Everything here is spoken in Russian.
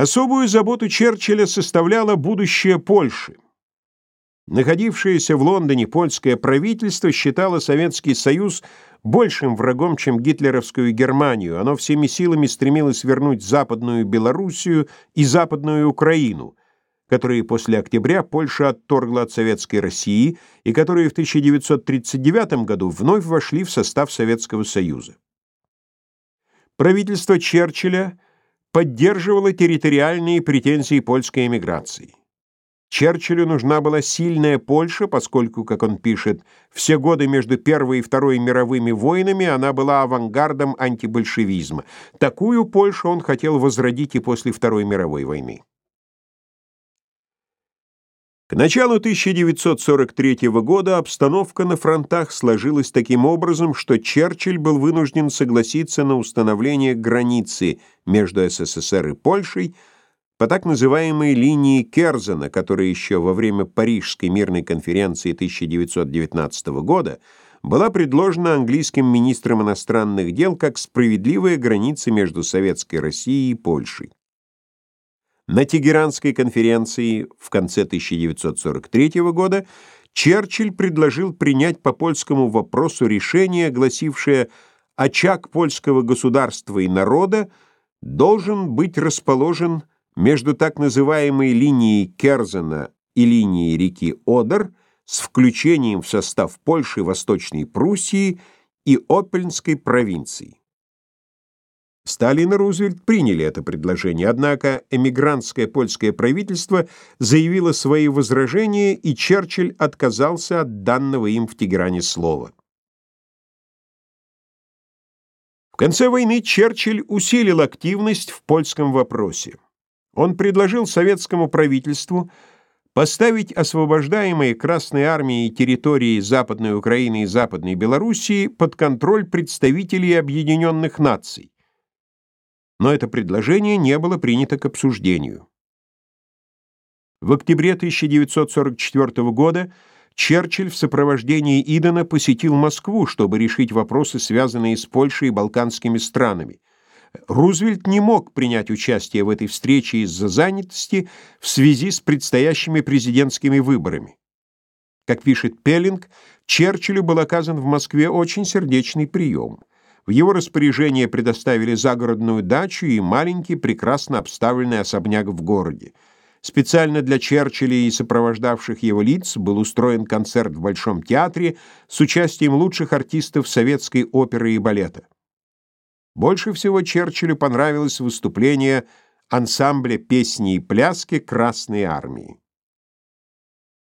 Особую заботу Черчилля составляло будущее Польши. Находившееся в Лондоне польское правительство считало Советский Союз большим врагом, чем гитлеровскую Германию. Оно всеми силами стремилось вернуть Западную Белоруссию и Западную Украину, которые после октября Польша отторгла от Советской России и которые в 1939 году вновь вошли в состав Советского Союза. Правительство Черчилля поддерживало территориальные претензии польской эмиграции. Черчиллю нужна была сильная Польша, поскольку, как он пишет, все годы между Первой и Второй мировыми войнами она была авангардом антибольшевизма. Такую Польшу он хотел возродить и после Второй мировой войны. К началу 1943 года обстановка на фронтах сложилась таким образом, что Черчилль был вынужден согласиться на установление границы между СССР и Польшей по так называемой линии Керзена, которая еще во время Парижской мирной конференции 1919 года была предложена английским министром иностранных дел как справедливая граница между Советской Россией и Польшей. На Тегеранской конференции в конце 1943 года Черчилль предложил принять по польскому вопросу решение, гласившее «очаг польского государства и народа должен быть расположен между так называемой линией Керзена и линией реки Одер с включением в состав Польши, Восточной Пруссии и Опельнской провинции». Сталин и Рузвельт приняли это предложение, однако эмигрантское польское правительство заявило свои возражения, и Черчилль отказался от данного им в Тегеране слова. В конце войны Черчилль усилил активность в польском вопросе. Он предложил советскому правительству поставить освобождаемые Красной армией территории Западной Украины и Западной Белоруссии под контроль представителей Объединенных Наций, но это предложение не было принято к обсуждению. В октябре 1944 года Черчилль в сопровождении Идена посетил Москву, чтобы решить вопросы, связанные с Польшей и балканскими странами. Рузвельт не мог принять участие в этой встрече из-за занятости в связи с предстоящими президентскими выборами. Как пишет Пеллинг, Черчиллю был оказан в Москве очень сердечный прием. В его распоряжение предоставили загородную дачу и маленький, прекрасно обставленный особняк в городе. Специально для Черчилля и сопровождавших его лиц был устроен концерт в Большом театре с участием лучших артистов советской оперы и балета. Больше всего Черчиллю понравилось выступление ансамбля песни и пляски Красной армии.